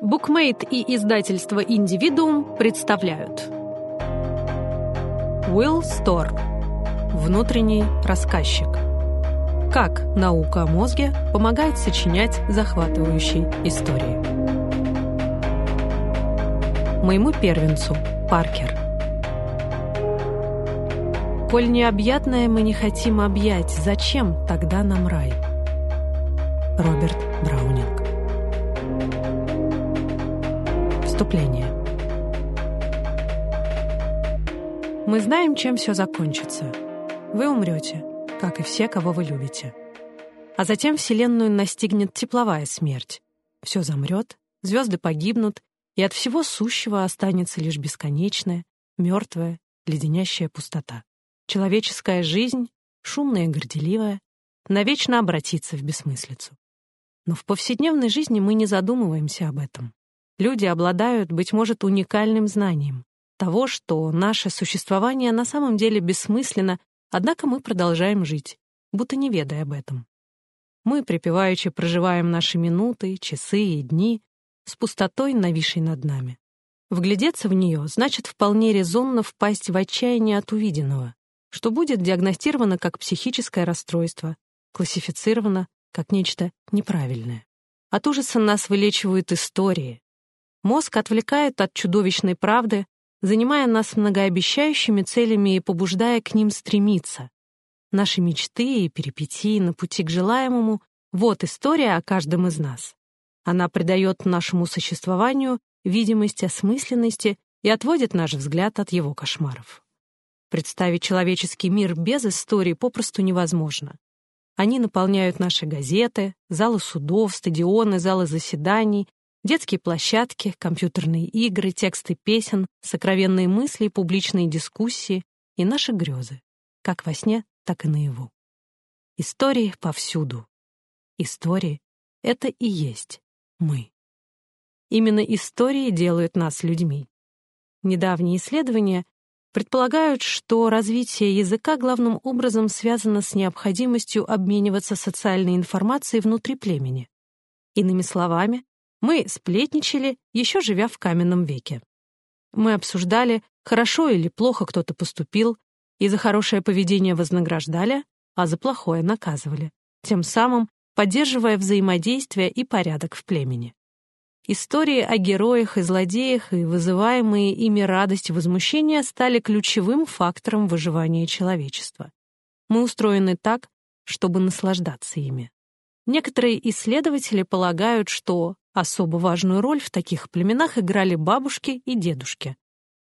Букмейт и издательство «Индивидуум» представляют. Уилл Стор Внутренний рассказчик. Как наука о мозге помогает сочинять захватывающие истории. Моему первенцу Паркер. Коль необъятное мы не хотим объять, зачем тогда нам рай? Роберт Браунинг Вступление. Мы знаем, чем все закончится. Вы умрете, как и все, кого вы любите. А затем Вселенную настигнет тепловая смерть. Все замрет, звезды погибнут, и от всего сущего останется лишь бесконечная, мертвая, леденящая пустота. Человеческая жизнь, шумная и горделивая, навечно обратится в бессмыслицу. Но в повседневной жизни мы не задумываемся об этом. Люди обладают, быть может, уникальным знанием того, что наше существование на самом деле бессмысленно, однако мы продолжаем жить, будто не ведая об этом. Мы припеваючи проживаем наши минуты, часы и дни с пустотой, нависшей над нами. Вглядеться в нее значит вполне резонно впасть в отчаяние от увиденного, что будет диагностировано как психическое расстройство, классифицировано как нечто неправильное. От ужаса нас вылечивают истории, Мозг отвлекает от чудовищной правды, занимая нас многообещающими целями и побуждая к ним стремиться. Наши мечты и перипетии на пути к желаемому — вот история о каждом из нас. Она придает нашему существованию видимость осмысленности и отводит наш взгляд от его кошмаров. Представить человеческий мир без истории попросту невозможно. Они наполняют наши газеты, залы судов, стадионы, залы заседаний, Детские площадки, компьютерные игры, тексты песен, сокровенные мысли, публичные дискуссии и наши грезы, как во сне, так и наяву. Истории повсюду. Истории — это и есть мы. Именно истории делают нас людьми. Недавние исследования предполагают, что развитие языка главным образом связано с необходимостью обмениваться социальной информацией внутри племени. Иными словами, мы сплетничали, еще живя в каменном веке. Мы обсуждали, хорошо или плохо кто-то поступил, и за хорошее поведение вознаграждали, а за плохое наказывали, тем самым поддерживая взаимодействие и порядок в племени. Истории о героях и злодеях и вызываемые ими радость и возмущение стали ключевым фактором выживания человечества. Мы устроены так, чтобы наслаждаться ими. Некоторые исследователи полагают, что Особо важную роль в таких племенах играли бабушки и дедушки.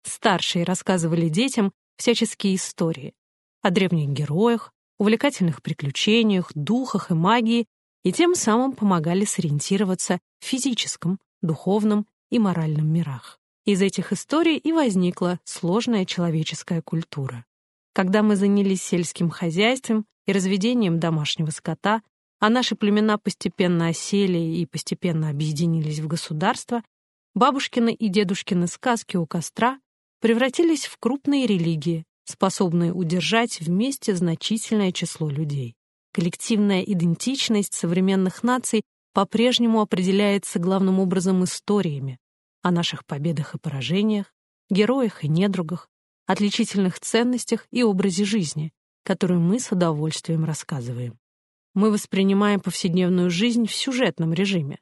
Старшие рассказывали детям всяческие истории о древних героях, увлекательных приключениях, духах и магии, и тем самым помогали сориентироваться в физическом, духовном и моральном мирах. Из этих историй и возникла сложная человеческая культура. Когда мы занялись сельским хозяйством и разведением домашнего скота, а наши племена постепенно осели и постепенно объединились в государство, бабушкины и дедушкины сказки у костра превратились в крупные религии, способные удержать вместе значительное число людей. Коллективная идентичность современных наций по-прежнему определяется главным образом историями о наших победах и поражениях, героях и недругах, отличительных ценностях и образе жизни, которые мы с удовольствием рассказываем. Мы воспринимаем повседневную жизнь в сюжетном режиме.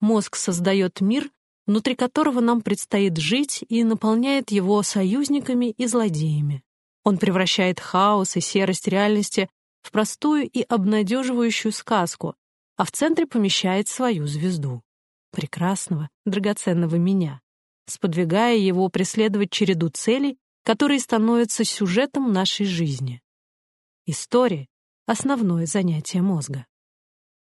Мозг создает мир, внутри которого нам предстоит жить и наполняет его союзниками и злодеями. Он превращает хаос и серость реальности в простую и обнадеживающую сказку, а в центре помещает свою звезду — прекрасного, драгоценного меня, сподвигая его преследовать череду целей, которые становятся сюжетом нашей жизни. История основное занятие мозга.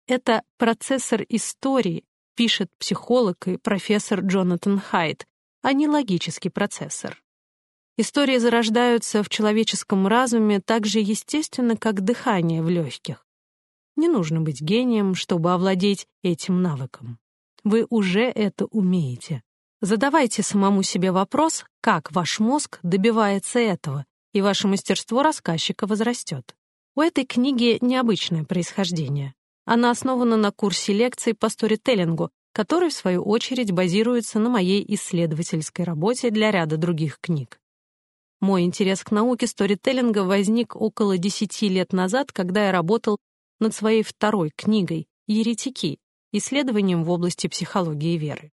Это процессор истории, пишет психолог и профессор Джонатан Хайт, а не логический процессор. Истории зарождаются в человеческом разуме так же естественно, как дыхание в легких. Не нужно быть гением, чтобы овладеть этим навыком. Вы уже это умеете. Задавайте самому себе вопрос, как ваш мозг добивается этого, и ваше мастерство рассказчика возрастет. У этой книги необычное происхождение. Она основана на курсе лекций по сторителлингу, который, в свою очередь, базируется на моей исследовательской работе для ряда других книг. Мой интерес к науке сторителлинга возник около десяти лет назад, когда я работал над своей второй книгой «Еретики. Исследованием в области психологии веры».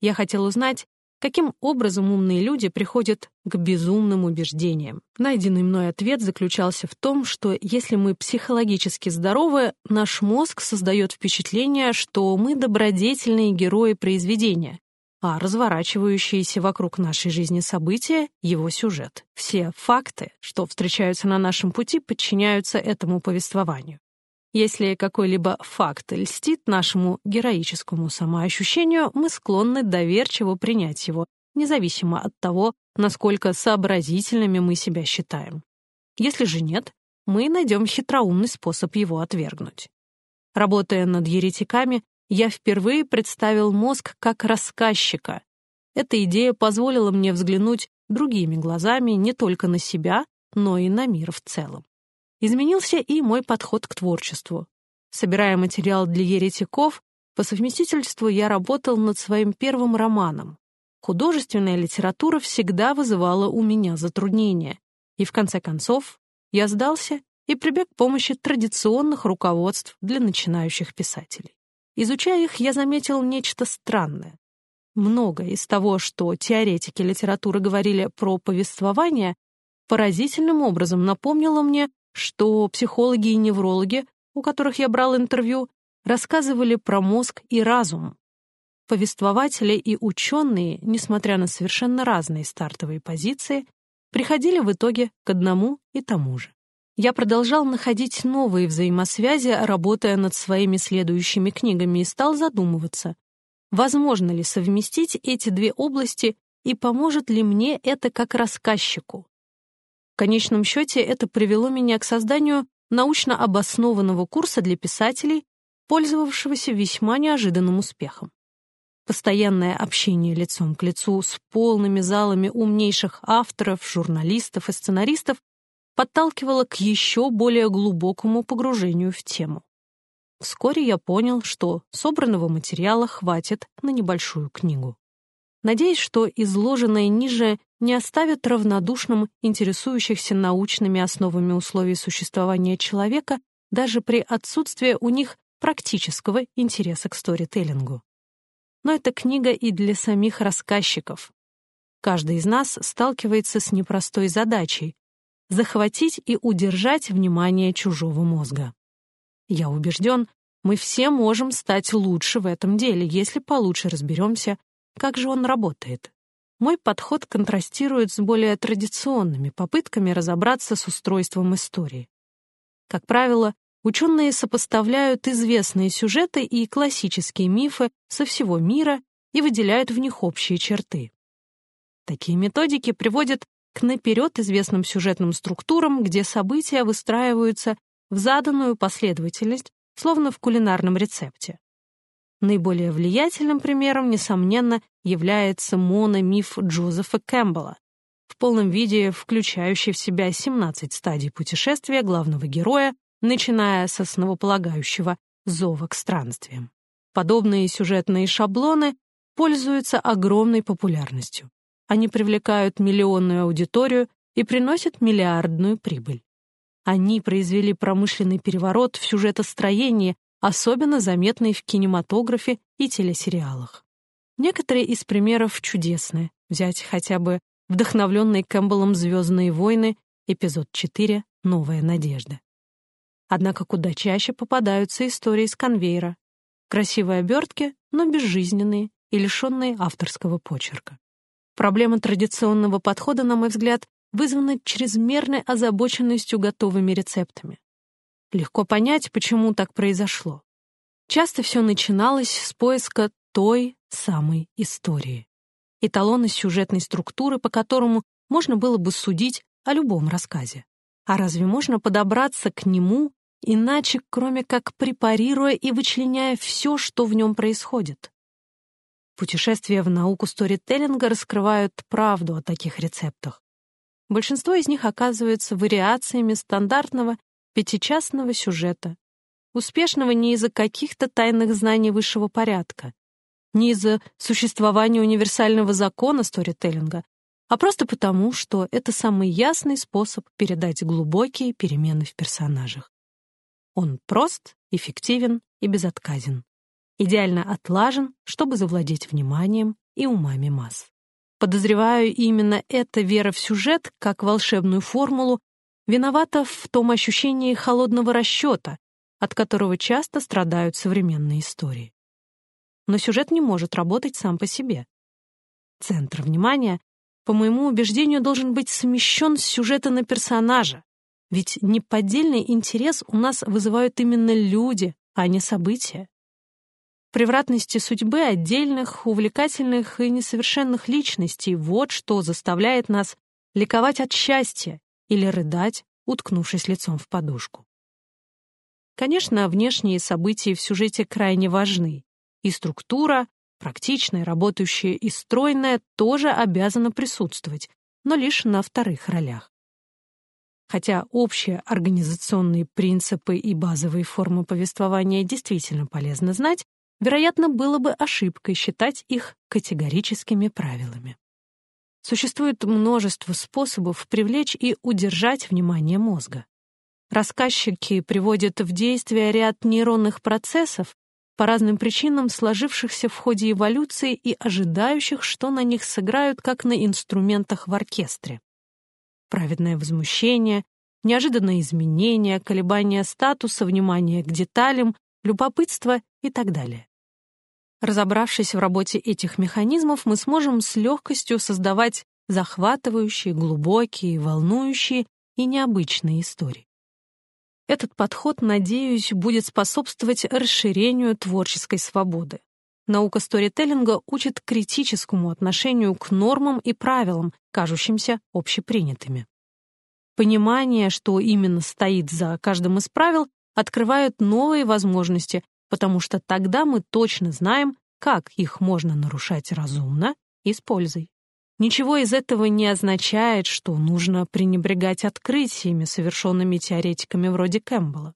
Я хотел узнать, каким образом умные люди приходят к безумным убеждениям. Найденный мной ответ заключался в том, что если мы психологически здоровы, наш мозг создает впечатление, что мы добродетельные герои произведения, а разворачивающиеся вокруг нашей жизни события — его сюжет. Все факты, что встречаются на нашем пути, подчиняются этому повествованию. Если какой-либо факт льстит нашему героическому самоощущению, мы склонны доверчиво принять его, независимо от того, насколько сообразительными мы себя считаем. Если же нет, мы найдем хитроумный способ его отвергнуть. Работая над еретиками, я впервые представил мозг как рассказчика. Эта идея позволила мне взглянуть другими глазами не только на себя, но и на мир в целом. Изменился и мой подход к творчеству. Собирая материал для еретиков, по совместительству я работал над своим первым романом. Художественная литература всегда вызывала у меня затруднения, и в конце концов я сдался и прибег к помощи традиционных руководств для начинающих писателей. Изучая их, я заметил нечто странное. Многое из того, что теоретики литературы говорили про повествование, поразительным образом напомнило мне, что психологи и неврологи, у которых я брал интервью, рассказывали про мозг и разум. Повествователи и ученые, несмотря на совершенно разные стартовые позиции, приходили в итоге к одному и тому же я продолжал находить новые взаимосвязи, работая над своими следующими книгами, и стал задумываться, возможно ли совместить эти две области и поможет ли мне это как рассказчику. Конечном счете это привело меня к созданию научно обоснованного курса для писателей, пользовавшегося весьма неожиданным успехом. Постоянное общение лицом к лицу с полными залами умнейших авторов, журналистов и сценаристов подталкивало к еще более глубокому погружению в тему. Вскоре я понял, что собранного материала хватит на небольшую книгу. Надеюсь, что изложенное ниже не оставит равнодушным интересующихся научными основами условий существования человека даже при отсутствии у них практического интереса к сторителлингу. Но это книга и для самих рассказчиков. Каждый из нас сталкивается с непростой задачей захватить и удержать внимание чужого мозга. Я убежден, мы все можем стать лучше в этом деле, если получше разберемся, как же он работает. Мой подход контрастирует с более традиционными попытками разобраться с устройством истории. Как правило, ученые сопоставляют известные сюжеты и классические мифы со всего мира и выделяют в них общие черты. Такие методики приводят к наперед известным сюжетным структурам, где события выстраиваются в заданную последовательность, словно в кулинарном рецепте. Наиболее влиятельным примером, несомненно, является мономиф Джозефа Кэмпбелла, в полном виде включающий в себя 17 стадий путешествия главного героя, начиная с основополагающего зова к странствиям. Подобные сюжетные шаблоны пользуются огромной популярностью. Они привлекают миллионную аудиторию и приносят миллиардную прибыль. Они произвели промышленный переворот в сюжетостроении, особенно заметный в кинематографе и телесериалах. Некоторые из примеров чудесные. Взять хотя бы вдохновленный Кэмпбеллом «Звездные войны», эпизод 4 «Новая надежда». Однако куда чаще попадаются истории с конвейера. Красивые обертки, но безжизненные и лишенные авторского почерка. Проблема традиционного подхода, на мой взгляд, вызвана чрезмерной озабоченностью готовыми рецептами. Легко понять, почему так произошло. Часто все начиналось с поиска той самой истории. Эталона сюжетной структуры, по которому можно было бы судить о любом рассказе. А разве можно подобраться к нему иначе, кроме как препарируя и вычленяя все, что в нем происходит? Путешествия в науку сторителлинга раскрывают правду о таких рецептах. Большинство из них оказываются вариациями стандартного пятичастного сюжета. успешного не из-за каких-то тайных знаний высшего порядка, не из-за существования универсального закона сторителлинга, а просто потому, что это самый ясный способ передать глубокие перемены в персонажах. Он прост, эффективен и безотказен. Идеально отлажен, чтобы завладеть вниманием и умами масс. Подозреваю, именно эта вера в сюжет, как волшебную формулу, виновата в том ощущении холодного расчета, от которого часто страдают современные истории. Но сюжет не может работать сам по себе. Центр внимания, по моему убеждению, должен быть смещен с сюжета на персонажа, ведь неподдельный интерес у нас вызывают именно люди, а не события превратности судьбы отдельных, увлекательных и несовершенных личностей — вот что заставляет нас ликовать от счастья или рыдать, уткнувшись лицом в подушку. Конечно, внешние события в сюжете крайне важны, и структура, практичная, работающая и стройная, тоже обязана присутствовать, но лишь на вторых ролях. Хотя общие организационные принципы и базовые формы повествования действительно полезно знать, вероятно, было бы ошибкой считать их категорическими правилами. Существует множество способов привлечь и удержать внимание мозга. Рассказчики приводят в действие ряд нейронных процессов, по разным причинам сложившихся в ходе эволюции и ожидающих, что на них сыграют как на инструментах в оркестре. Праведное возмущение, неожиданные изменения, колебания статуса, внимание к деталям, любопытство и так далее. Разобравшись в работе этих механизмов, мы сможем с легкостью создавать захватывающие, глубокие, волнующие и необычные истории. Этот подход, надеюсь, будет способствовать расширению творческой свободы. Наука сторителлинга учит критическому отношению к нормам и правилам, кажущимся общепринятыми. Понимание, что именно стоит за каждым из правил, открывает новые возможности потому что тогда мы точно знаем, как их можно нарушать разумно и с пользой. Ничего из этого не означает, что нужно пренебрегать открытиями, совершенными теоретиками вроде Кэмпбелла.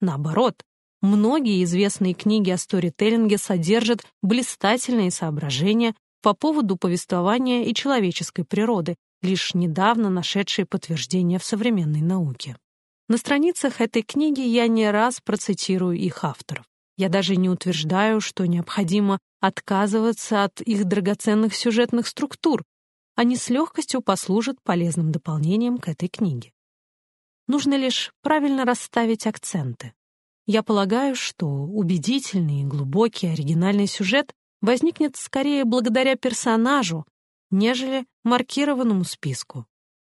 Наоборот, многие известные книги о сторителлинге содержат блистательные соображения по поводу повествования и человеческой природы, лишь недавно нашедшие подтверждение в современной науке. На страницах этой книги я не раз процитирую их авторов. Я даже не утверждаю, что необходимо отказываться от их драгоценных сюжетных структур. Они с легкостью послужат полезным дополнением к этой книге. Нужно лишь правильно расставить акценты. Я полагаю, что убедительный, глубокий, оригинальный сюжет возникнет скорее благодаря персонажу, нежели маркированному списку.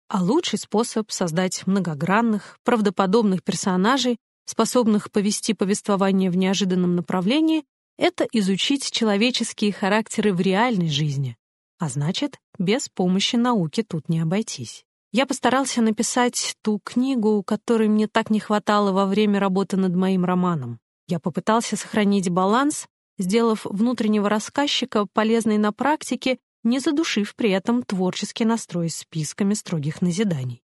А лучший способ создать многогранных, правдоподобных персонажей способных повести повествование в неожиданном направлении, это изучить человеческие характеры в реальной жизни. А значит, без помощи науки тут не обойтись. Я постарался написать ту книгу, которой мне так не хватало во время работы над моим романом. Я попытался сохранить баланс, сделав внутреннего рассказчика полезной на практике, не задушив при этом творческий настрой списками строгих назиданий.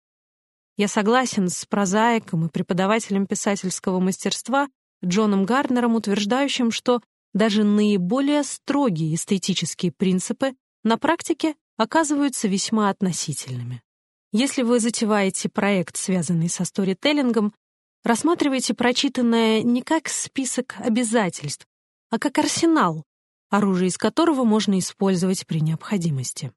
Я согласен с прозаиком и преподавателем писательского мастерства Джоном Гарднером, утверждающим, что даже наиболее строгие эстетические принципы на практике оказываются весьма относительными. Если вы затеваете проект, связанный со сторителлингом, рассматривайте прочитанное не как список обязательств, а как арсенал, оружие из которого можно использовать при необходимости.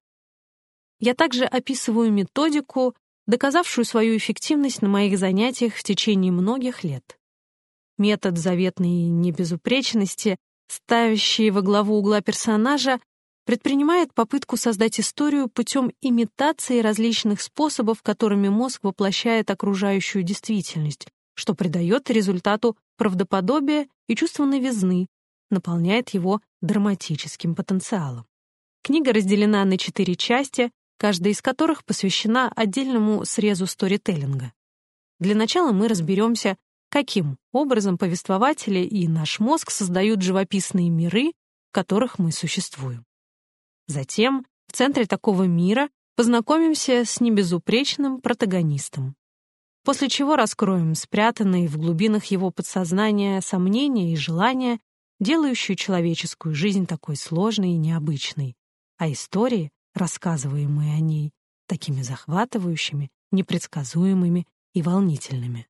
Я также описываю методику, доказавшую свою эффективность на моих занятиях в течение многих лет. Метод заветной небезупречности, ставящий во главу угла персонажа, предпринимает попытку создать историю путем имитации различных способов, которыми мозг воплощает окружающую действительность, что придает результату правдоподобие и чувство новизны, наполняет его драматическим потенциалом. Книга разделена на четыре части, каждая из которых посвящена отдельному срезу сторителлинга. Для начала мы разберемся, каким образом повествователи и наш мозг создают живописные миры, в которых мы существуем. Затем в центре такого мира познакомимся с небезупречным протагонистом. после чего раскроем спрятанные в глубинах его подсознания сомнения и желания, делающие человеческую жизнь такой сложной и необычной, а истории, рассказываемые о ней, такими захватывающими, непредсказуемыми и волнительными.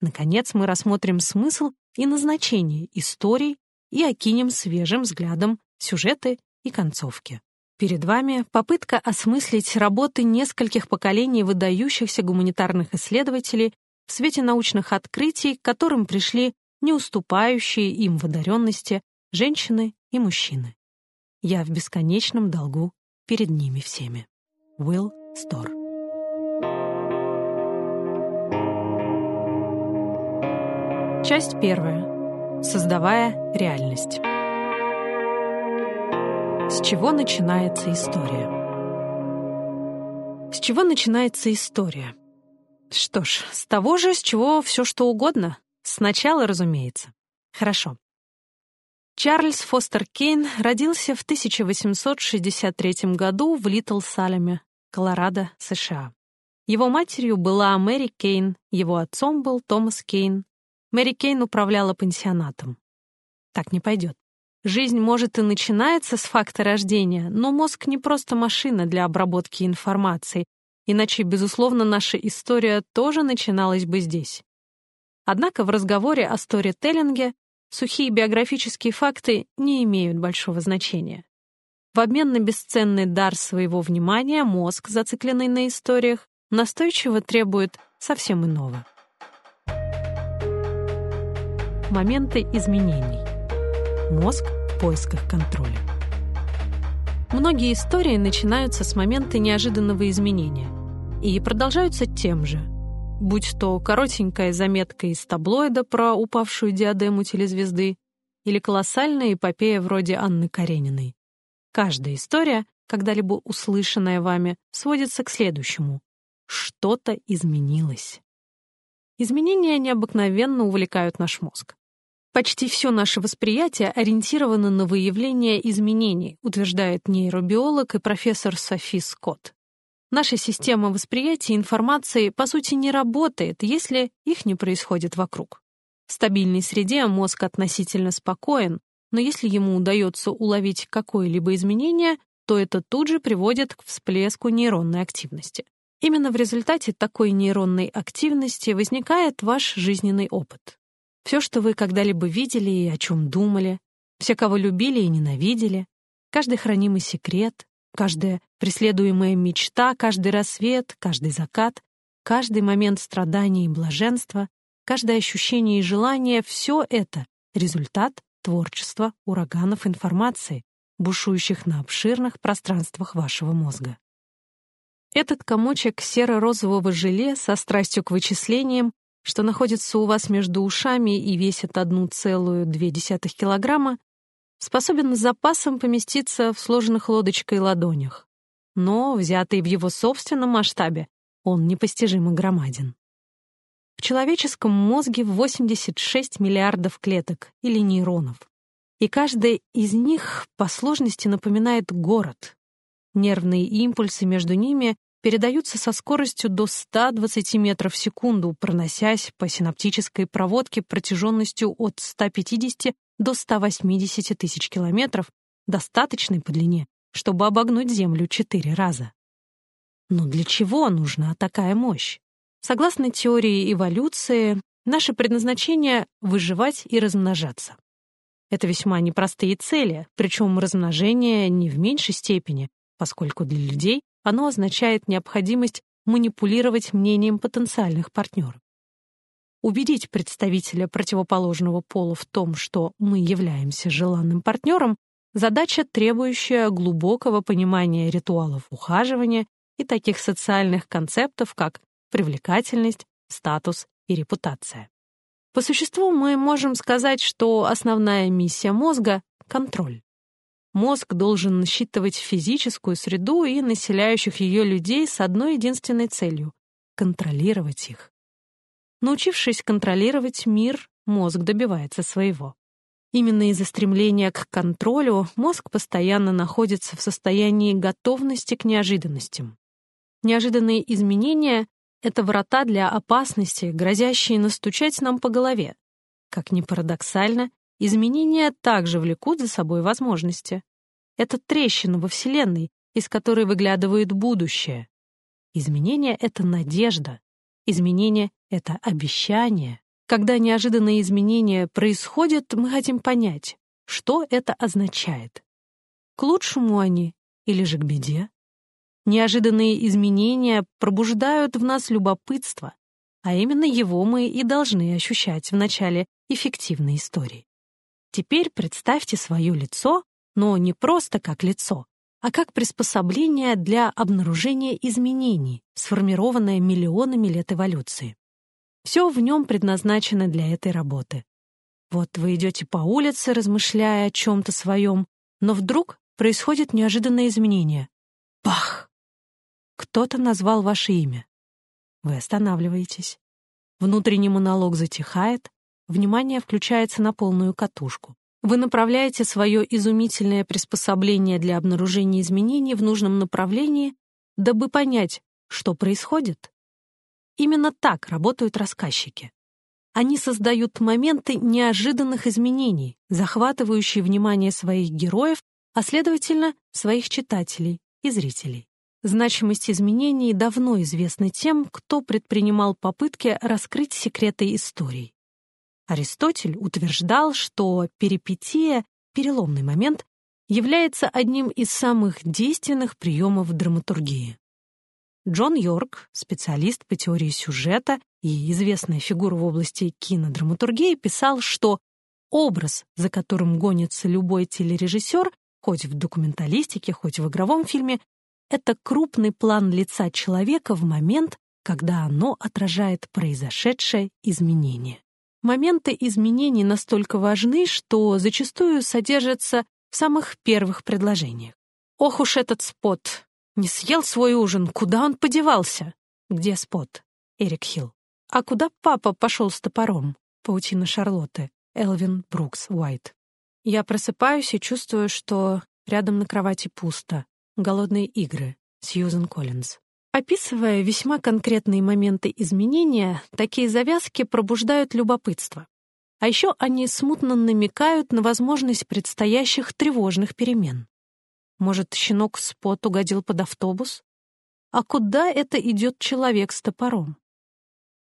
Наконец, мы рассмотрим смысл и назначение историй и окинем свежим взглядом сюжеты и концовки. Перед вами попытка осмыслить работы нескольких поколений выдающихся гуманитарных исследователей в свете научных открытий, к которым пришли не уступающие им в одаренности женщины и мужчины. Я в бесконечном долгу перед ними всеми. Уилл Стор Часть первая. Создавая реальность. С чего начинается история? С чего начинается история? Что ж, с того же, с чего все что угодно. Сначала, разумеется. Хорошо. Чарльз Фостер Кейн родился в 1863 году в Литл-Салеме, Колорадо, США. Его матерью была Мэри Кейн, его отцом был Томас Кейн, Мэри Кейн управляла пансионатом. Так не пойдет. Жизнь, может, и начинается с факта рождения, но мозг не просто машина для обработки информации, иначе, безусловно, наша история тоже начиналась бы здесь. Однако в разговоре о сторителлинге сухие биографические факты не имеют большого значения. В обмен на бесценный дар своего внимания мозг, зацикленный на историях, настойчиво требует совсем иного моменты изменений. Мозг в поисках контроля. Многие истории начинаются с момента неожиданного изменения и продолжаются тем же, будь то коротенькая заметка из таблоида про упавшую диадему телезвезды или колоссальная эпопея вроде Анны Карениной. Каждая история, когда-либо услышанная вами, сводится к следующему. Что-то изменилось. Изменения необыкновенно увлекают наш мозг. Почти все наше восприятие ориентировано на выявление изменений, утверждает нейробиолог и профессор Софи Скотт. Наша система восприятия информации, по сути, не работает, если их не происходит вокруг. В стабильной среде мозг относительно спокоен, но если ему удается уловить какое-либо изменение, то это тут же приводит к всплеску нейронной активности. Именно в результате такой нейронной активности возникает ваш жизненный опыт. Все, что вы когда-либо видели и о чем думали, все, кого любили и ненавидели, каждый хранимый секрет, каждая преследуемая мечта, каждый рассвет, каждый закат, каждый момент страдания и блаженства, каждое ощущение и желание — все это — результат творчества ураганов информации, бушующих на обширных пространствах вашего мозга. Этот комочек серо-розового желе со страстью к вычислениям, что находится у вас между ушами и весит 1,2 килограмма, способен с запасом поместиться в сложенных лодочкой ладонях. Но, взятый в его собственном масштабе, он непостижимо громаден. В человеческом мозге 86 миллиардов клеток или нейронов, и каждая из них по сложности напоминает город. Нервные импульсы между ними передаются со скоростью до 120 метров в секунду, проносясь по синаптической проводке протяженностью от 150 до 180 тысяч километров, достаточной по длине, чтобы обогнуть Землю четыре раза. Но для чего нужна такая мощь? Согласно теории эволюции, наше предназначение — выживать и размножаться. Это весьма непростые цели, причем размножение не в меньшей степени, поскольку для людей оно означает необходимость манипулировать мнением потенциальных партнеров. Убедить представителя противоположного пола в том, что мы являемся желанным партнером, задача, требующая глубокого понимания ритуалов ухаживания и таких социальных концептов, как привлекательность, статус и репутация. По существу мы можем сказать, что основная миссия мозга — контроль. Мозг должен насчитывать физическую среду и населяющих ее людей с одной единственной целью — контролировать их. Научившись контролировать мир, мозг добивается своего. Именно из-за стремления к контролю мозг постоянно находится в состоянии готовности к неожиданностям. Неожиданные изменения — это врата для опасности, грозящие настучать нам по голове. Как ни парадоксально, изменения также влекут за собой возможности. Это трещина во Вселенной, из которой выглядывает будущее. Изменение — это надежда. Изменение — это обещание. Когда неожиданные изменения происходят, мы хотим понять, что это означает. К лучшему они или же к беде? Неожиданные изменения пробуждают в нас любопытство, а именно его мы и должны ощущать в начале эффективной истории. Теперь представьте свое лицо, но не просто как лицо, а как приспособление для обнаружения изменений, сформированное миллионами лет эволюции. Все в нем предназначено для этой работы. Вот вы идете по улице, размышляя о чем-то своем, но вдруг происходит неожиданное изменение. Пах! Кто-то назвал ваше имя. Вы останавливаетесь. Внутренний монолог затихает, внимание включается на полную катушку. Вы направляете свое изумительное приспособление для обнаружения изменений в нужном направлении, дабы понять, что происходит. Именно так работают рассказчики. Они создают моменты неожиданных изменений, захватывающие внимание своих героев, а следовательно, своих читателей и зрителей. Значимость изменений давно известна тем, кто предпринимал попытки раскрыть секреты историй. Аристотель утверждал, что перипетия, переломный момент, является одним из самых действенных приемов драматургии. Джон Йорк, специалист по теории сюжета и известная фигура в области кинодраматургии, писал, что образ, за которым гонится любой телережиссер, хоть в документалистике, хоть в игровом фильме, это крупный план лица человека в момент, когда оно отражает произошедшее изменение. Моменты изменений настолько важны, что зачастую содержатся в самых первых предложениях. «Ох уж этот спот! Не съел свой ужин. Куда он подевался? Где Спот? Эрик Хилл. А куда папа пошел с топором? Паутина Шарлотты. Элвин Брукс Уайт. Я просыпаюсь и чувствую, что рядом на кровати пусто. Голодные игры. Сьюзен Коллинз. Описывая весьма конкретные моменты изменения, такие завязки пробуждают любопытство. А еще они смутно намекают на возможность предстоящих тревожных перемен. Может, щенок Спот угодил под автобус? А куда это идет человек с топором?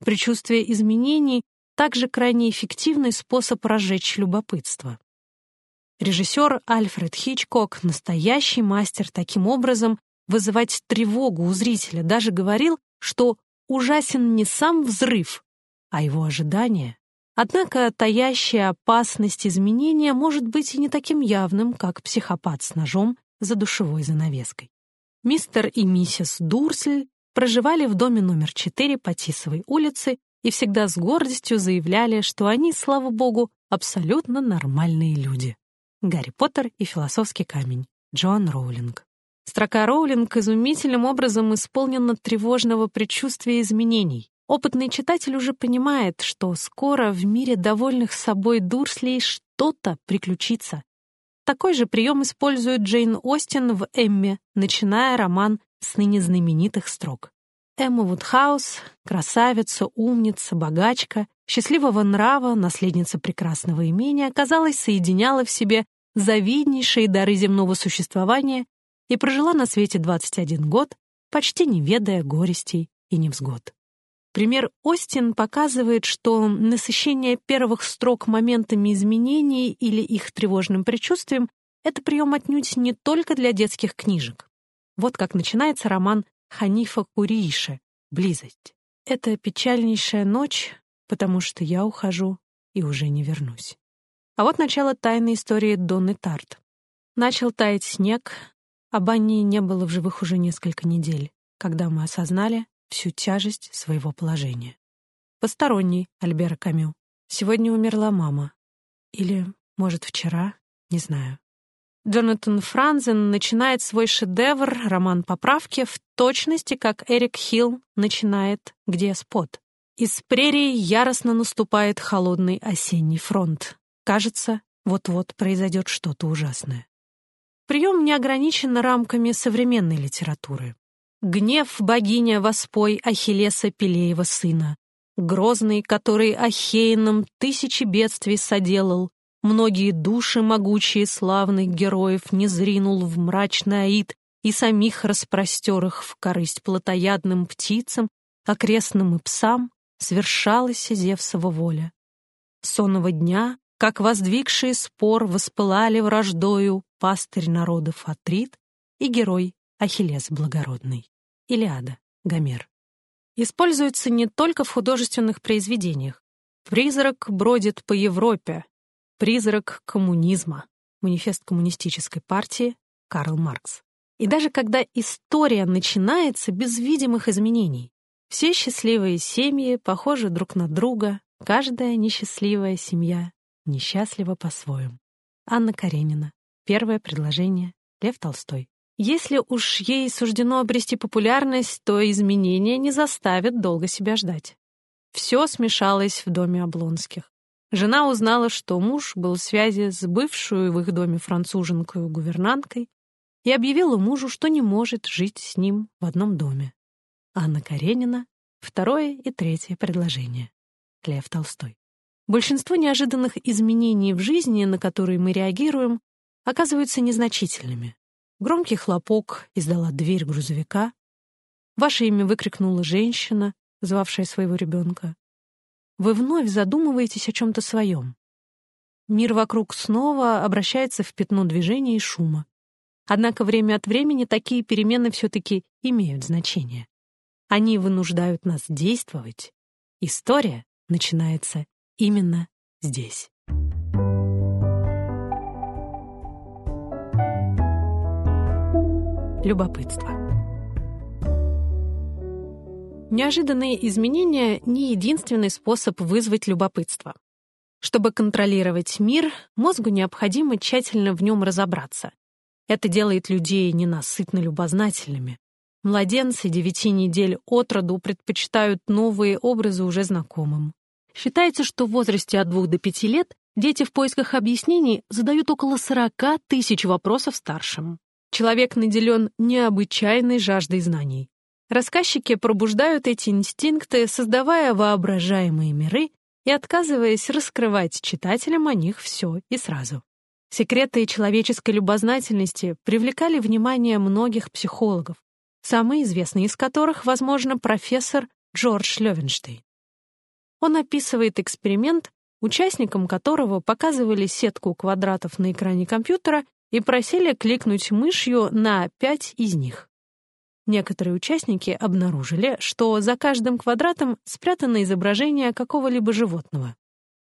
Причувствие изменений — также крайне эффективный способ разжечь любопытство. Режиссер Альфред Хичкок — настоящий мастер таким образом вызывать тревогу у зрителя, даже говорил, что ужасен не сам взрыв, а его ожидание. Однако таящая опасность изменения может быть и не таким явным, как психопат с ножом за душевой занавеской. Мистер и миссис Дурсель проживали в доме номер 4 по Тисовой улице и всегда с гордостью заявляли, что они, слава богу, абсолютно нормальные люди. Гарри Поттер и философский камень. Джоан Роулинг. Строка Роулинг изумительным образом исполнена тревожного предчувствия изменений. Опытный читатель уже понимает, что скоро в мире довольных собой Дурслей что-то приключится, такой же прием использует Джейн Остин в «Эмме», начиная роман с ныне знаменитых строк. Эмма Вудхаус — красавица, умница, богачка, счастливого нрава, наследница прекрасного имения, казалось, соединяла в себе завиднейшие дары земного существования и прожила на свете 21 год, почти не ведая горестей и невзгод. Пример Остин показывает, что насыщение первых строк моментами изменений или их тревожным предчувствием — это прием отнюдь не только для детских книжек. Вот как начинается роман Ханифа Курииши «Близость». Это печальнейшая ночь, потому что я ухожу и уже не вернусь. А вот начало тайной истории Донны Тарт. Начал таять снег, а Банни не было в живых уже несколько недель, когда мы осознали, всю тяжесть своего положения. Посторонний Альбера Камю. Сегодня умерла мама. Или, может, вчера, не знаю. Джонатан Франзен начинает свой шедевр, роман «Поправки», в точности, как Эрик Хилл начинает «Где спот?». Из прерии яростно наступает холодный осенний фронт. Кажется, вот-вот произойдет что-то ужасное. Прием не ограничен рамками современной литературы. Гнев богиня воспой Ахиллеса Пелеева сына, Грозный, который Ахейном тысячи бедствий соделал, Многие души могучие славных героев Не зринул в мрачный аид И самих распростер их в корысть плотоядным птицам, Окрестным и псам, свершалась Зевсова воля. Сонного дня, как воздвигшие спор, Воспылали враждою пастырь народов Атрит и герой Ахиллес Благородный. Илиада, Гомер. Используется не только в художественных произведениях. Призрак бродит по Европе. Призрак коммунизма. Манифест коммунистической партии Карл Маркс. И даже когда история начинается без видимых изменений. Все счастливые семьи похожи друг на друга, каждая несчастливая семья несчастлива по-своему. Анна Каренина. Первое предложение. Лев Толстой. Если уж ей суждено обрести популярность, то изменения не заставят долго себя ждать. Все смешалось в доме Облонских. Жена узнала, что муж был в связи с бывшую в их доме француженкой-гувернанткой и объявила мужу, что не может жить с ним в одном доме. Анна Каренина, второе и третье предложение. Лев Толстой. Большинство неожиданных изменений в жизни, на которые мы реагируем, оказываются незначительными. Громкий хлопок издала дверь грузовика. Ваше имя выкрикнула женщина, звавшая своего ребенка. Вы вновь задумываетесь о чем-то своем. Мир вокруг снова обращается в пятно движения и шума. Однако время от времени такие перемены все-таки имеют значение. Они вынуждают нас действовать. История начинается именно здесь. Любопытство. Неожиданные изменения — не единственный способ вызвать любопытство. Чтобы контролировать мир, мозгу необходимо тщательно в нем разобраться. Это делает людей ненасытно любознательными. Младенцы девяти недель от роду предпочитают новые образы уже знакомым. Считается, что в возрасте от двух до пяти лет дети в поисках объяснений задают около 40 тысяч вопросов старшим. Человек наделен необычайной жаждой знаний. Рассказчики пробуждают эти инстинкты, создавая воображаемые миры и отказываясь раскрывать читателям о них все и сразу. Секреты человеческой любознательности привлекали внимание многих психологов, самый известный из которых, возможно, профессор Джордж Левенштейн. Он описывает эксперимент, участникам которого показывали сетку квадратов на экране компьютера и просили кликнуть мышью на пять из них. Некоторые участники обнаружили, что за каждым квадратом спрятано изображение какого-либо животного.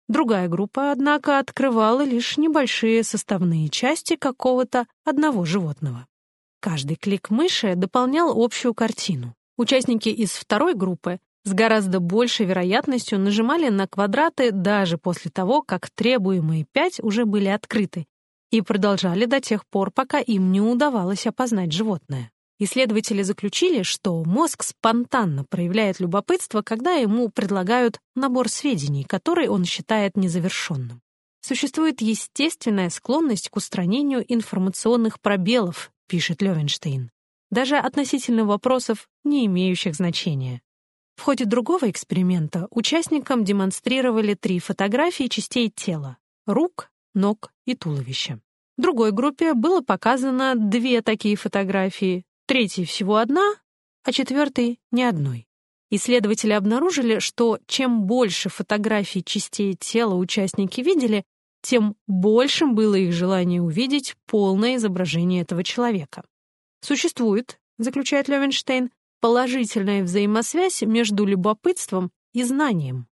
Другая группа, однако, открывала лишь небольшие составные части какого-то одного животного. Каждый клик мыши дополнял общую картину. Участники из второй группы с гораздо большей вероятностью нажимали на квадраты даже после того, как требуемые пять уже были открыты, и продолжали до тех пор, пока им не удавалось опознать животное. Исследователи заключили, что мозг спонтанно проявляет любопытство, когда ему предлагают набор сведений, который он считает незавершенным. Существует естественная склонность к устранению информационных пробелов, пишет Левенштейн, даже относительно вопросов, не имеющих значения. В ходе другого эксперимента участникам демонстрировали три фотографии частей тела — рук, ног и туловища. Другой группе было показано две такие фотографии, третьей всего одна, а четвертой — ни одной. Исследователи обнаружили, что чем больше фотографий частей тела участники видели, тем большим было их желание увидеть полное изображение этого человека. Существует, заключает Левенштейн, положительная взаимосвязь между любопытством и знанием.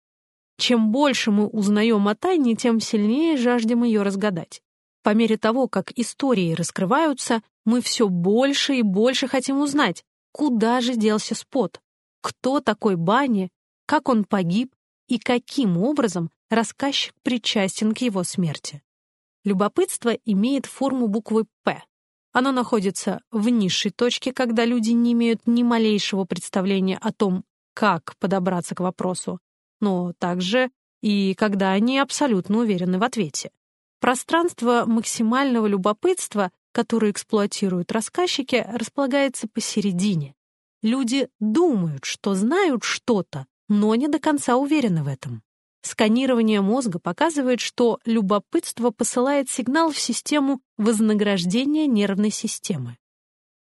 Чем больше мы узнаем о тайне, тем сильнее жаждем ее разгадать. По мере того, как истории раскрываются, мы все больше и больше хотим узнать, куда же делся Спот, кто такой Банни, как он погиб и каким образом рассказчик причастен к его смерти. Любопытство имеет форму буквы «П». Оно находится в низшей точке, когда люди не имеют ни малейшего представления о том, как подобраться к вопросу, но также и когда они абсолютно уверены в ответе. Пространство максимального любопытства, которое эксплуатируют рассказчики, располагается посередине. люди думают, что знают что-то, но не до конца уверены в этом. Сканирование мозга показывает, что любопытство посылает сигнал в систему вознаграждения нервной системы.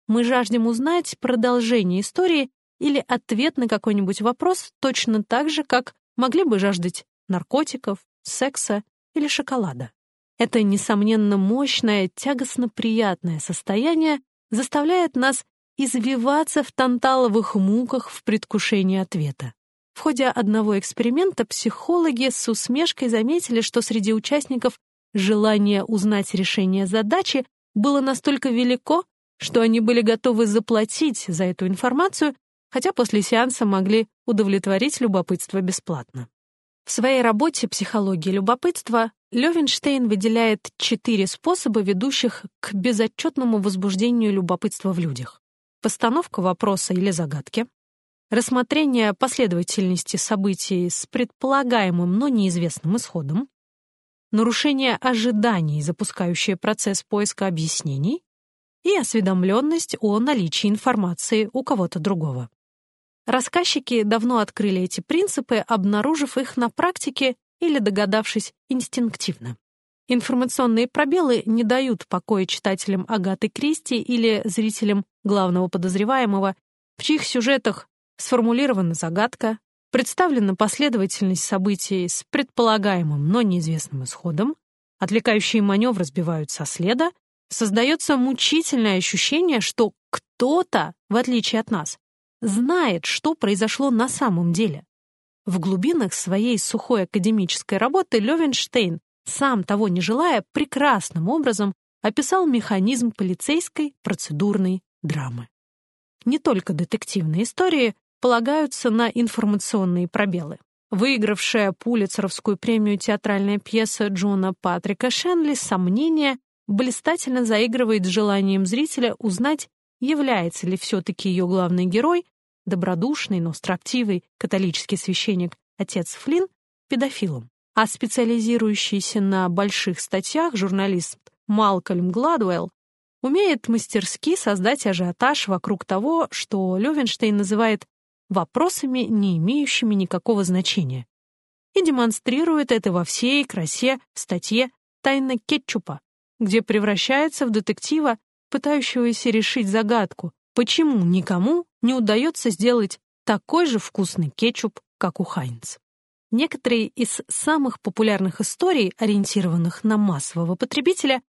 Мы жаждем узнать продолжение истории или ответ на какой-нибудь вопрос точно так же, как могли бы жаждать наркотиков, секса или шоколада. Это, несомненно, мощное, тягостно приятное состояние заставляет нас извиваться в танталовых муках в предвкушении ответа. В ходе одного эксперимента психологи с усмешкой заметили, что среди участников желание узнать решение задачи было настолько велико, что они были готовы заплатить за эту информацию, хотя после сеанса могли удовлетворить любопытство бесплатно. В своей работе «Психология любопытства» Левинштейн выделяет четыре способа, ведущих к безотчетному возбуждению любопытства в людях. Постановка вопроса или загадки, рассмотрение последовательности событий с предполагаемым, но неизвестным исходом, нарушение ожиданий, запускающее процесс поиска объяснений, и осведомленность о наличии информации у кого-то другого. Рассказчики давно открыли эти принципы, обнаружив их на практике или догадавшись инстинктивно. Информационные пробелы не дают покоя читателям Агаты Кристи или зрителям главного подозреваемого, в чьих сюжетах сформулирована загадка, представлена последовательность событий с предполагаемым, но неизвестным исходом, отвлекающие маневры сбивают со следа, создается мучительное ощущение, что кто-то, в отличие от нас, знает, что произошло на самом деле. В глубинах своей сухой академической работы Левенштейн, сам того не желая, прекрасным образом описал механизм полицейской процедурной драмы. Не только детективные истории полагаются на информационные пробелы. Выигравшая Пулицеровскую премию театральная пьеса Джона Патрика Шенли «Сомнения» блистательно заигрывает с желанием зрителя узнать, является ли все-таки ее главный герой, добродушный, но строптивый католический священник отец Флинн, педофилом, а специализирующийся на больших статьях журналист Малкольм Гладуэлл умеет мастерски создать ажиотаж вокруг того, что Левенштейн называет вопросами, не имеющими никакого значения, и демонстрирует это во всей красе в статье «Тайна кетчупа», где превращается в детектива, пытающегося решить загадку, почему никому не удается сделать такой же вкусный кетчуп, как у Хайнц. Некоторые из самых популярных историй, ориентированных на массового потребителя,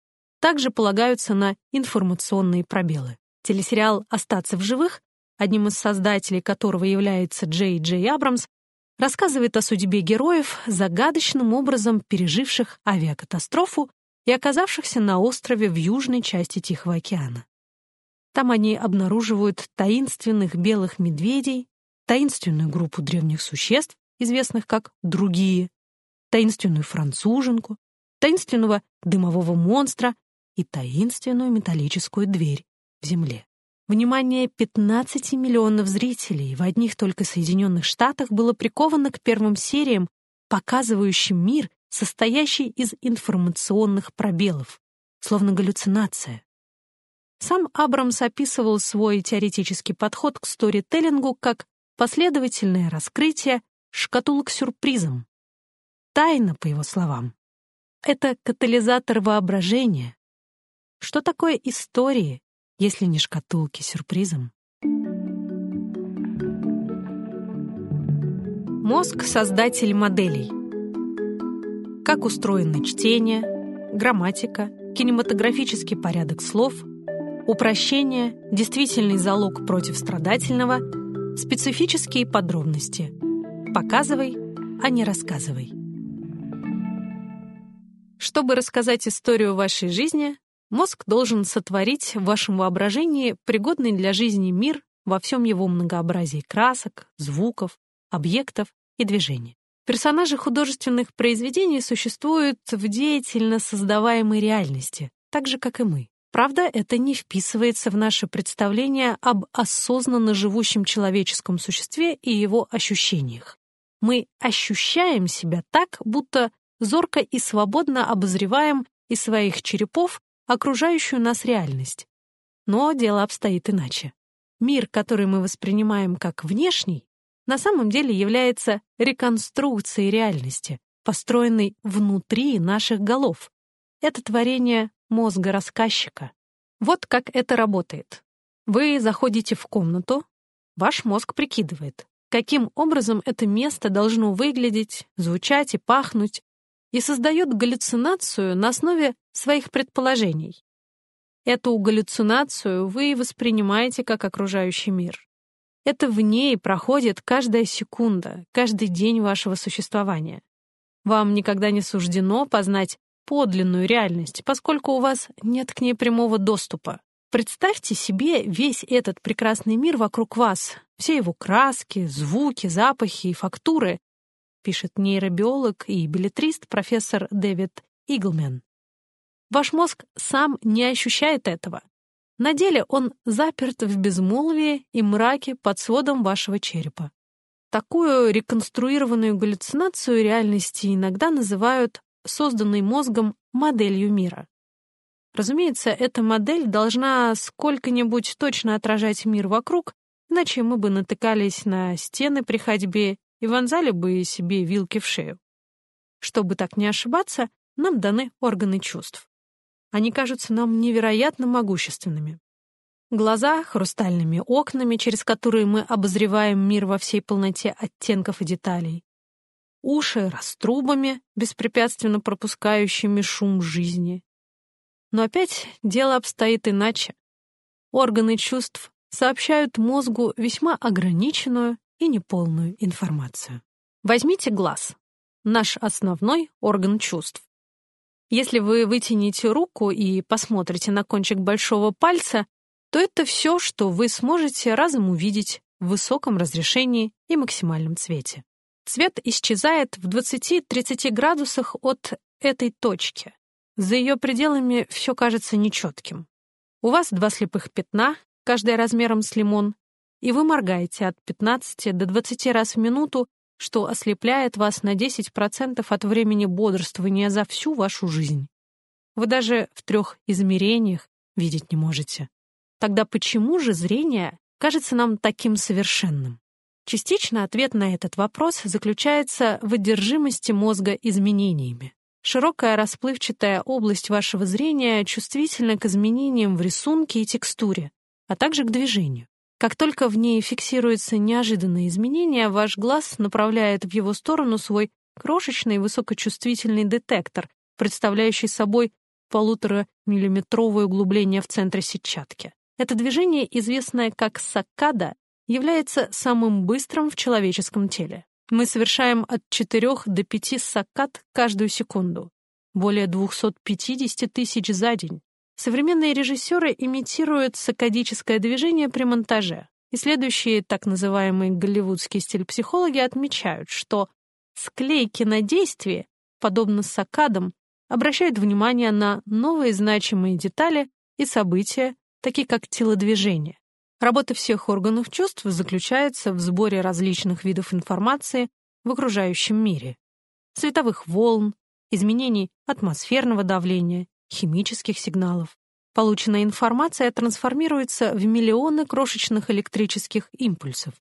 также полагаются на информационные пробелы. Телесериал «Остаться в живых», одним из создателей которого является Джей Джей Абрамс, рассказывает о судьбе героев, загадочным образом переживших авиакатастрофу и оказавшихся на острове в южной части Тихого океана. Там они обнаруживают таинственных белых медведей, таинственную группу древних существ, известных как «другие», таинственную француженку, таинственного дымового монстра и таинственную металлическую дверь в земле. Внимание 15 миллионов зрителей в одних только Соединенных Штатах было приковано к первым сериям, показывающим мир состоящий из информационных пробелов, словно галлюцинация. Сам Абрамс описывал свой теоретический подход к сторителлингу как последовательное раскрытие шкатулок сюрпризом. Тайна, по его словам, это катализатор воображения. Что такое истории, если не шкатулки сюрпризом? Мозг — создатель моделей как устроены чтение, грамматика, кинематографический порядок слов, упрощение, действительный залог против страдательного, специфические подробности. Показывай, а не рассказывай. Чтобы рассказать историю вашей жизни, мозг должен сотворить в вашем воображении пригодный для жизни мир во всем его многообразии красок, звуков, объектов и движений. Персонажи художественных произведений существуют в деятельно создаваемой реальности, так же, как и мы. Правда, это не вписывается в наше представление об осознанно живущем человеческом существе и его ощущениях. Мы ощущаем себя так, будто зорко и свободно обозреваем из своих черепов окружающую нас реальность. Но дело обстоит иначе. мир, который мы воспринимаем как внешний, на самом деле является реконструкцией реальности, построенной внутри наших голов. Это творение мозга рассказчика. Вот как это работает. Вы заходите в комнату, ваш мозг прикидывает, каким образом это место должно выглядеть, звучать и пахнуть, и создает галлюцинацию на основе своих предположений. Эту галлюцинацию вы воспринимаете как окружающий мир. Это в ней проходит каждая секунда, каждый день вашего существования. Вам никогда не суждено познать подлинную реальность, поскольку у вас нет к ней прямого доступа. Представьте себе весь этот прекрасный мир вокруг вас, все его краски, звуки, запахи и фактуры, пишет нейробиолог и билетрист профессор Дэвид Иглмен. Ваш мозг сам не ощущает этого. На деле он заперт в безмолвии и мраке под сводом вашего черепа. Такую реконструированную галлюцинацию реальности иногда называют созданной мозгом моделью мира. Разумеется, эта модель должна сколько-нибудь точно отражать мир вокруг, иначе мы бы натыкались на стены при ходьбе и вонзали бы себе вилки в шею. Чтобы так не ошибаться, нам даны органы чувств. Они кажутся нам невероятно могущественными. Глаза — хрустальными окнами, через которые мы обозреваем мир во всей полноте оттенков и деталей уши раструбами, беспрепятственно пропускающими шум жизни. Но опять дело обстоит иначе. Органы чувств сообщают мозгу весьма ограниченную и неполную информацию. Возьмите глаз, наш основной орган чувств. Если вы вытянете руку и посмотрите на кончик большого пальца, то это все, что вы сможете разом увидеть в высоком разрешении и максимальном цвете. Цвет исчезает в 20-30 градусах от этой точки. За ее пределами все кажется нечетким. У вас два слепых пятна, каждое размером с лимон, и вы моргаете от 15 до 20 раз в минуту, что ослепляет вас на 10% от времени бодрствования за всю вашу жизнь. Вы даже в трех измерениях видеть не можете. Тогда почему же зрение кажется нам таким совершенным? Частично ответ на этот вопрос заключается в одержимости мозга изменениями. Широкая расплывчатая область вашего зрения чувствительна к изменениям в рисунке и текстуре, а также к движению. Как только в ней фиксируется неожиданное изменение, ваш глаз направляет в его сторону свой крошечный высокочувствительный детектор, представляющий собой полуторамиллиметровое углубление в центре сетчатки. Это движение, известное как саккада, является самым быстрым в человеческом теле. Мы совершаем от 4 до 5 саккат каждую секунду, более 250 тысяч за день. Современные режиссеры имитируют саккадическое движение при монтаже. И следующие так называемые голливудские стиль-психологи отмечают, что склейки на действие, подобно саккадам, обращают внимание на новые значимые детали и события, такие как телодвижение. Работа всех органов чувств заключается в сборе различных видов информации в окружающем мире. Световых волн, изменений атмосферного давления, химических сигналов. Полученная информация трансформируется в миллионы крошечных электрических импульсов.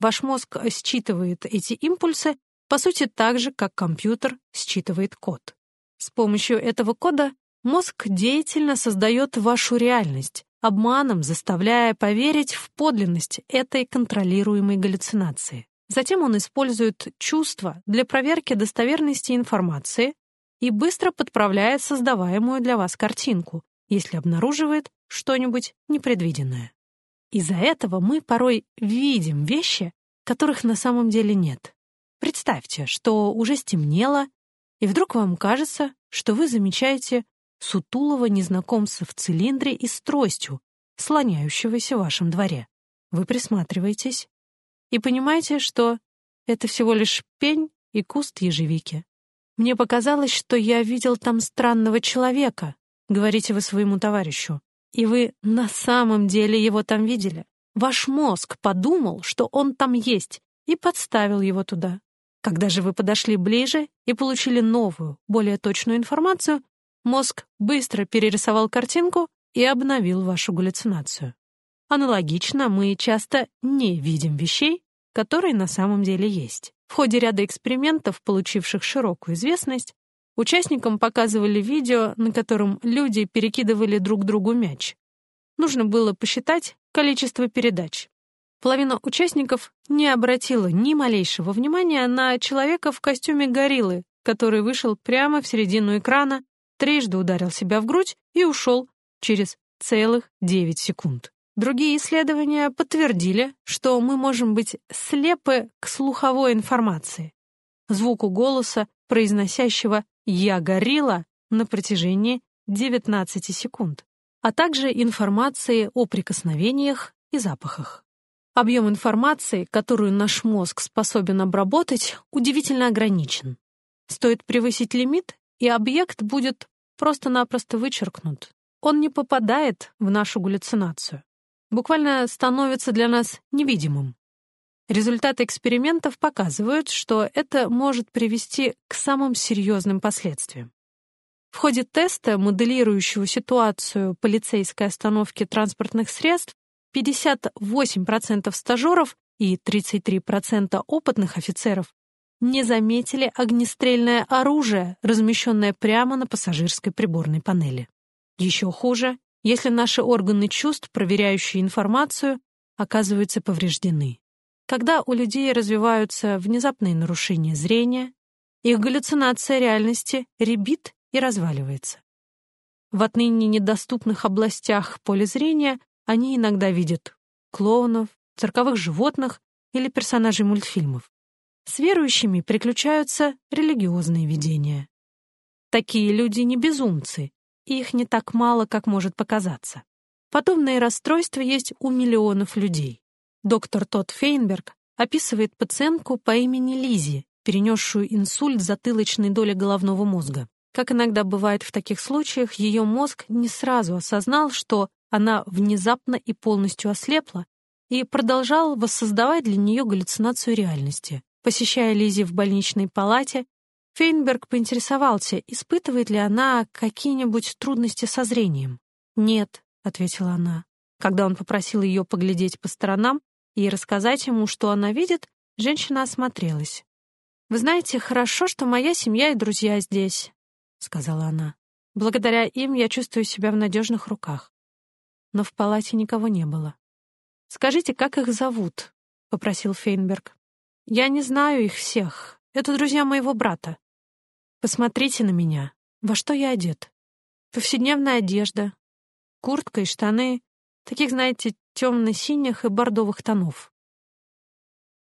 Ваш мозг считывает эти импульсы, по сути, так же, как компьютер считывает код. С помощью этого кода мозг деятельно создает вашу реальность, обманом заставляя поверить в подлинность этой контролируемой галлюцинации. Затем он использует чувства для проверки достоверности информации и быстро подправляет создаваемую для вас картинку, если обнаруживает что-нибудь непредвиденное. Из-за этого мы порой видим вещи, которых на самом деле нет. Представьте, что уже стемнело, и вдруг вам кажется, что вы замечаете сутулого незнакомца в цилиндре и с тростью, слоняющегося в вашем дворе. Вы присматриваетесь и понимаете, что это всего лишь пень и куст ежевики. Мне показалось, что я видел там странного человека, говорите вы своему товарищу, и вы на самом деле его там видели. Ваш мозг подумал, что он там есть, и подставил его туда. Когда же вы подошли ближе и получили новую, более точную информацию, Мозг быстро перерисовал картинку и обновил вашу галлюцинацию. Аналогично, мы часто не видим вещей, которые на самом деле есть. В ходе ряда экспериментов, получивших широкую известность, участникам показывали видео, на котором люди перекидывали друг другу мяч. Нужно было посчитать количество передач. Половина участников не обратила ни малейшего внимания на человека в костюме гориллы, который вышел прямо в середину экрана, трижды ударил себя в грудь и ушел через целых 9 секунд. Другие исследования подтвердили, что мы можем быть слепы к слуховой информации, звуку голоса, произносящего «я горилла» на протяжении 19 секунд, а также информации о прикосновениях и запахах. Объем информации, которую наш мозг способен обработать, удивительно ограничен. Стоит превысить лимит, и объект будет просто-напросто вычеркнут. Он не попадает в нашу галлюцинацию буквально становится для нас невидимым. Результаты экспериментов показывают, что это может привести к самым серьезным последствиям. В ходе теста, моделирующего ситуацию полицейской остановки транспортных средств, 58% стажеров и 33% опытных офицеров не заметили огнестрельное оружие, размещенное прямо на пассажирской приборной панели. Еще хуже, если наши органы чувств, проверяющие информацию, оказываются повреждены. Когда у людей развиваются внезапные нарушения зрения, их галлюцинация реальности ребит и разваливается. В отныне недоступных областях поля зрения они иногда видят клоунов, цирковых животных или персонажей мультфильмов. С верующими приключаются религиозные видения. Такие люди не безумцы и их не так мало, как может показаться. Подобные расстройства есть у миллионов людей. Доктор Тодд Фейнберг описывает пациентку по имени Лизи, перенесшую инсульт затылочной доли головного мозга. Как иногда бывает в таких случаях, ее мозг не сразу осознал, что она внезапно и полностью ослепла, и продолжал воссоздавать для нее галлюцинацию реальности. Посещая Лизи в больничной палате, Фейнберг поинтересовался, испытывает ли она какие-нибудь трудности со зрением. «Нет», — ответила она. Когда он попросил ее поглядеть по сторонам и рассказать ему, что она видит, женщина осмотрелась. «Вы знаете, хорошо, что моя семья и друзья здесь», — сказала она. «Благодаря им я чувствую себя в надежных руках». Но в палате никого не было. «Скажите, как их зовут?» — попросил Фейнберг. «Я не знаю их всех. Это друзья моего брата. Посмотрите на меня. Во что я одет? Повседневная одежда. Куртка и штаны. Таких, знаете, темно-синих и бордовых тонов.